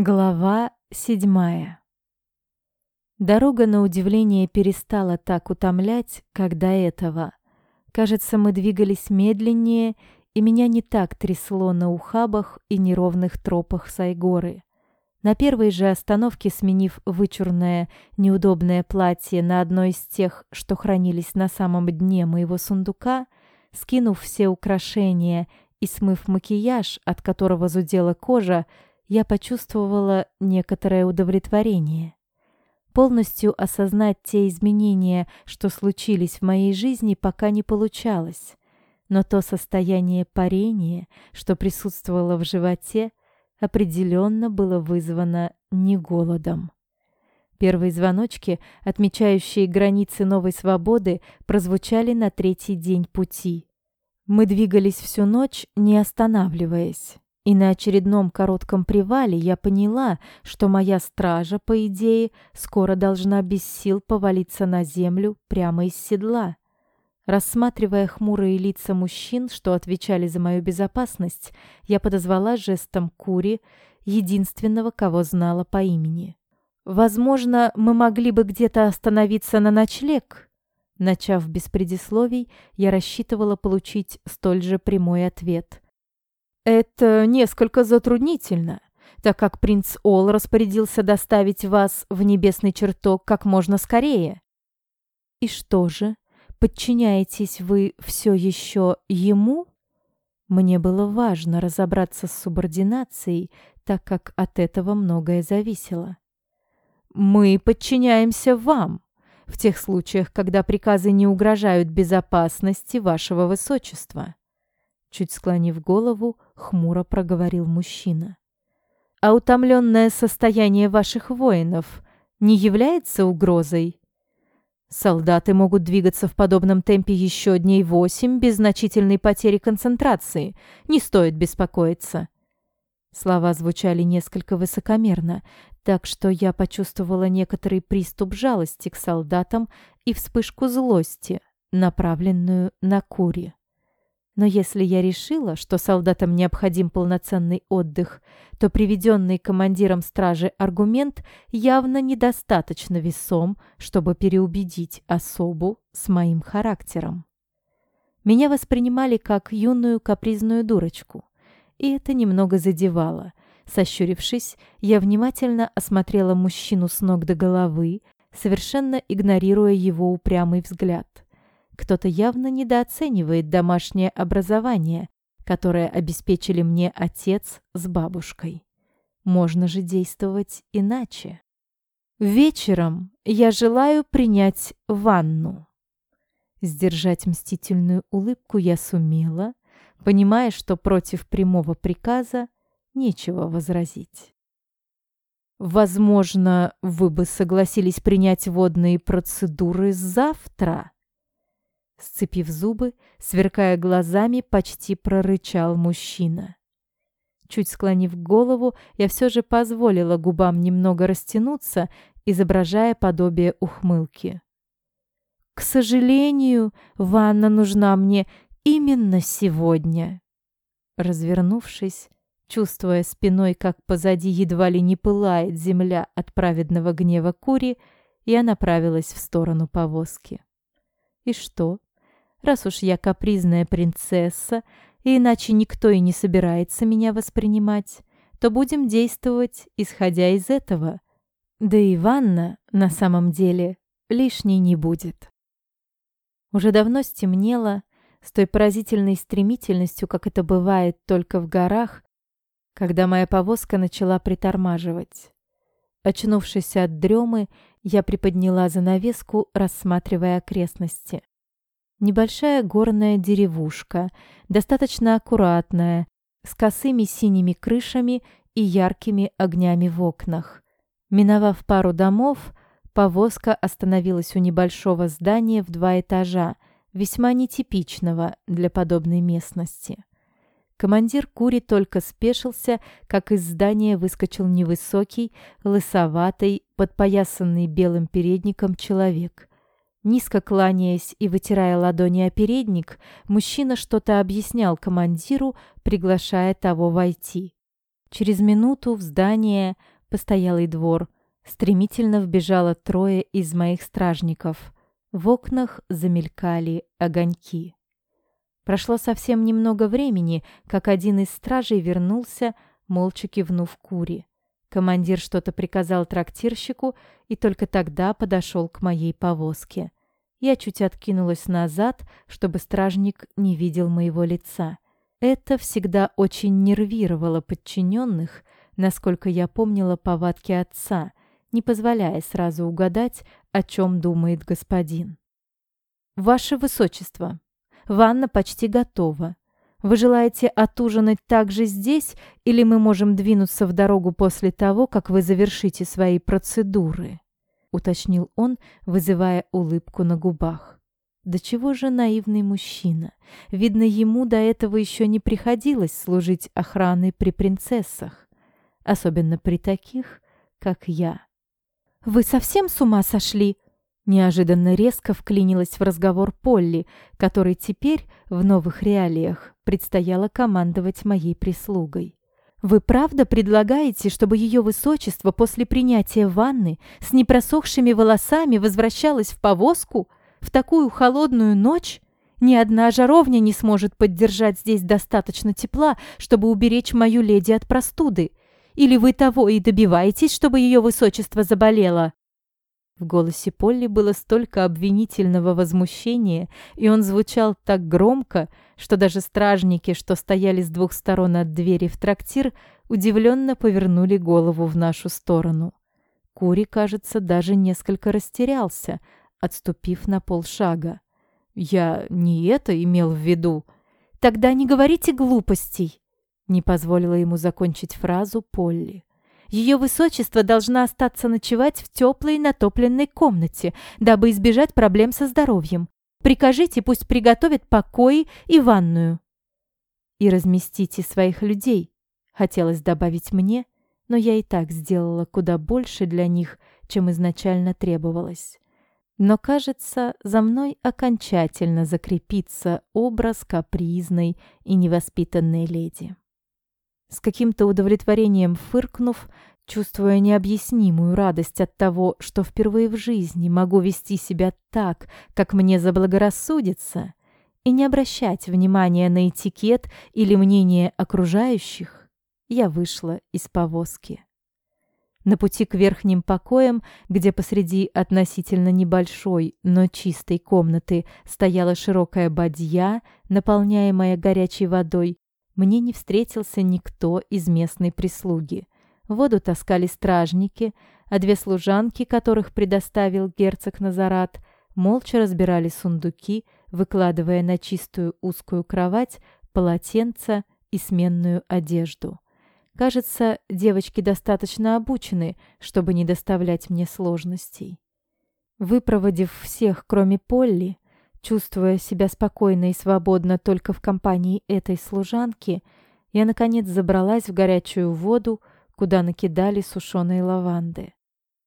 Глава седьмая Дорога, на удивление, перестала так утомлять, как до этого. Кажется, мы двигались медленнее, и меня не так трясло на ухабах и неровных тропах Сайгоры. На первой же остановке, сменив вычурное, неудобное платье на одно из тех, что хранились на самом дне моего сундука, скинув все украшения и смыв макияж, от которого зудела кожа, я почувствовала некоторое удовлетворение. Полностью осознать те изменения, что случились в моей жизни, пока не получалось. Но то состояние парения, что присутствовало в животе, определенно было вызвано не голодом. Первые звоночки, отмечающие границы новой свободы, прозвучали на третий день пути. Мы двигались всю ночь, не останавливаясь. И на очередном коротком привале я поняла, что моя стража, по идее, скоро должна без сил повалиться на землю прямо из седла. Рассматривая хмурые лица мужчин, что отвечали за мою безопасность, я подозвала жестом Кури, единственного, кого знала по имени. «Возможно, мы могли бы где-то остановиться на ночлег?» Начав без предисловий, я рассчитывала получить столь же прямой ответ – это несколько затруднительно, так как принц Ол распорядился доставить вас в небесный чертог как можно скорее. И что же, подчиняетесь вы все еще ему? Мне было важно разобраться с субординацией, так как от этого многое зависело. Мы подчиняемся вам в тех случаях, когда приказы не угрожают безопасности вашего высочества. Чуть склонив голову, хмуро проговорил мужчина. А утомленное состояние ваших воинов не является угрозой? Солдаты могут двигаться в подобном темпе еще дней восемь без значительной потери концентрации. Не стоит беспокоиться. Слова звучали несколько высокомерно, так что я почувствовала некоторый приступ жалости к солдатам и вспышку злости, направленную на Кури. Но если я решила, что солдатам необходим полноценный отдых, то приведенный командиром стражи аргумент явно недостаточно весом, чтобы переубедить особу с моим характером. Меня воспринимали как юную капризную дурочку, и это немного задевало. Сощурившись, я внимательно осмотрела мужчину с ног до головы, совершенно игнорируя его упрямый взгляд. Кто-то явно недооценивает домашнее образование, которое обеспечили мне отец с бабушкой. Можно же действовать иначе. Вечером я желаю принять ванну. Сдержать мстительную улыбку я сумела, понимая, что против прямого приказа нечего возразить. Возможно, вы бы согласились принять водные процедуры завтра? Сцепив зубы, сверкая глазами, почти прорычал мужчина. Чуть склонив голову, я все же позволила губам немного растянуться, изображая подобие ухмылки. «К сожалению, ванна нужна мне именно сегодня». Развернувшись, чувствуя спиной, как позади едва ли не пылает земля от праведного гнева Кури, я направилась в сторону повозки. И что? Раз уж я капризная принцесса, и иначе никто и не собирается меня воспринимать, то будем действовать, исходя из этого. Да и ванна, на самом деле, лишней не будет. Уже давно стемнело, с той поразительной стремительностью, как это бывает только в горах, когда моя повозка начала притормаживать. Очнувшись от дремы, я приподняла занавеску, рассматривая окрестности. Небольшая горная деревушка, достаточно аккуратная, с косыми синими крышами и яркими огнями в окнах. Миновав пару домов, повозка остановилась у небольшого здания в два этажа, весьма нетипичного для подобной местности. Командир Кури только спешился, как из здания выскочил невысокий, лысоватый, подпоясанный белым передником человек. Низко кланяясь и вытирая ладони о передник, мужчина что-то объяснял командиру, приглашая того войти. Через минуту в здание, постоялый двор, стремительно вбежало трое из моих стражников. В окнах замелькали огоньки. Прошло совсем немного времени, как один из стражей вернулся, молча кивнув Кури. Командир что-то приказал трактирщику и только тогда подошел к моей повозке. Я чуть откинулась назад, чтобы стражник не видел моего лица. Это всегда очень нервировало подчиненных, насколько я помнила повадки отца, не позволяя сразу угадать, о чем думает господин. «Ваше Высочество, Ванна почти готова. Вы желаете отужинать также здесь, или мы можем двинуться в дорогу после того, как вы завершите свои процедуры?» Уточнил он, вызывая улыбку на губах. Да чего же наивный мужчина? Видно, ему до этого еще не приходилось служить охраной при принцессах, особенно при таких, как я. «Вы совсем с ума сошли?» Неожиданно резко вклинилась в разговор Полли, которой теперь, в новых реалиях, предстояло командовать моей прислугой. «Вы правда предлагаете, чтобы ее высочество после принятия ванны с непросохшими волосами возвращалось в повозку в такую холодную ночь? Ни одна жаровня не сможет поддержать здесь достаточно тепла, чтобы уберечь мою леди от простуды. Или вы того и добиваетесь, чтобы ее высочество заболело?» В голосе Полли было столько обвинительного возмущения, и он звучал так громко, что даже стражники, что стояли с двух сторон от двери в трактир, удивленно повернули голову в нашу сторону. Кури, кажется, даже несколько растерялся, отступив на полшага. «Я не это имел в виду». «Тогда не говорите глупостей», — не позволила ему закончить фразу Полли. Ее высочество должна остаться ночевать в теплой натопленной комнате, дабы избежать проблем со здоровьем. Прикажите, пусть приготовят покои и ванную. И разместите своих людей, хотелось добавить мне, но я и так сделала куда больше для них, чем изначально требовалось. Но, кажется, за мной окончательно закрепится образ капризной и невоспитанной леди. С каким-то удовлетворением фыркнув, чувствуя необъяснимую радость от того, что впервые в жизни могу вести себя так, как мне заблагорассудится, и не обращать внимания на этикет или мнение окружающих, я вышла из повозки. На пути к верхним покоям, где посреди относительно небольшой, но чистой комнаты стояла широкая бадья, наполняемая горячей водой, мне не встретился никто из местной прислуги. Воду таскали стражники, а две служанки, которых предоставил герцог Назарат, молча разбирали сундуки, выкладывая на чистую узкую кровать полотенца и сменную одежду. Кажется, девочки достаточно обучены, чтобы не доставлять мне сложностей. Выпроводив всех, кроме Полли, Чувствуя себя спокойно и свободно только в компании этой служанки, я, наконец, забралась в горячую воду, куда накидали сушеные лаванды.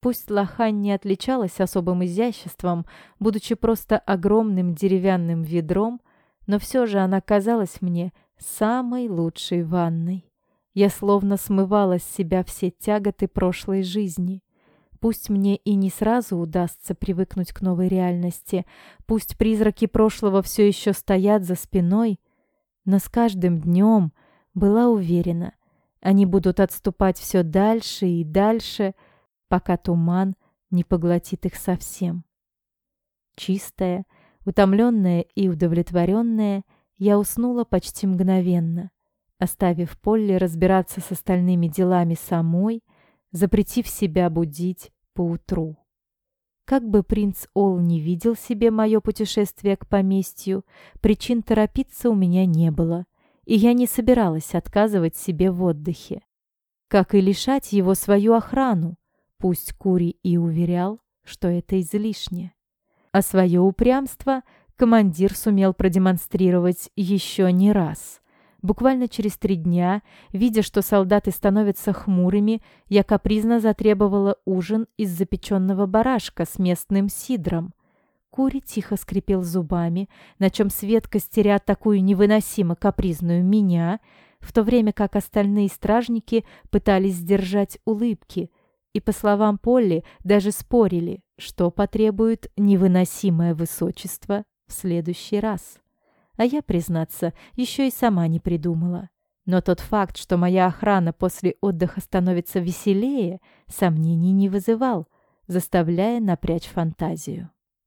Пусть лохань не отличалась особым изяществом, будучи просто огромным деревянным ведром, но все же она казалась мне самой лучшей ванной. Я словно смывала с себя все тяготы прошлой жизни. Пусть мне и не сразу удастся привыкнуть к новой реальности, пусть призраки прошлого все еще стоят за спиной, но с каждым днем была уверена, они будут отступать все дальше и дальше, пока туман не поглотит их совсем. Чистая, утомленная и удовлетворенная, я уснула почти мгновенно, оставив Полли разбираться с остальными делами самой, запретив себя будить поутру. Как бы принц Ол не видел себе мое путешествие к поместью, причин торопиться у меня не было, и я не собиралась отказывать себе в отдыхе. Как и лишать его свою охрану, пусть Кури и уверял, что это излишне. А свое упрямство командир сумел продемонстрировать еще не раз. Буквально через три дня, видя, что солдаты становятся хмурыми, я капризно затребовала ужин из запеченного барашка с местным сидром. Кури тихо скрипел зубами, на чем Свет, костеря такую невыносимо капризную меня, в то время как остальные стражники пытались сдержать улыбки и, по словам Полли, даже спорили, что потребует невыносимое высочество в следующий раз. А я, признаться, еще и сама не придумала. Но тот факт, что моя охрана после отдыха становится веселее, сомнений не вызывал, заставляя напрячь фантазию.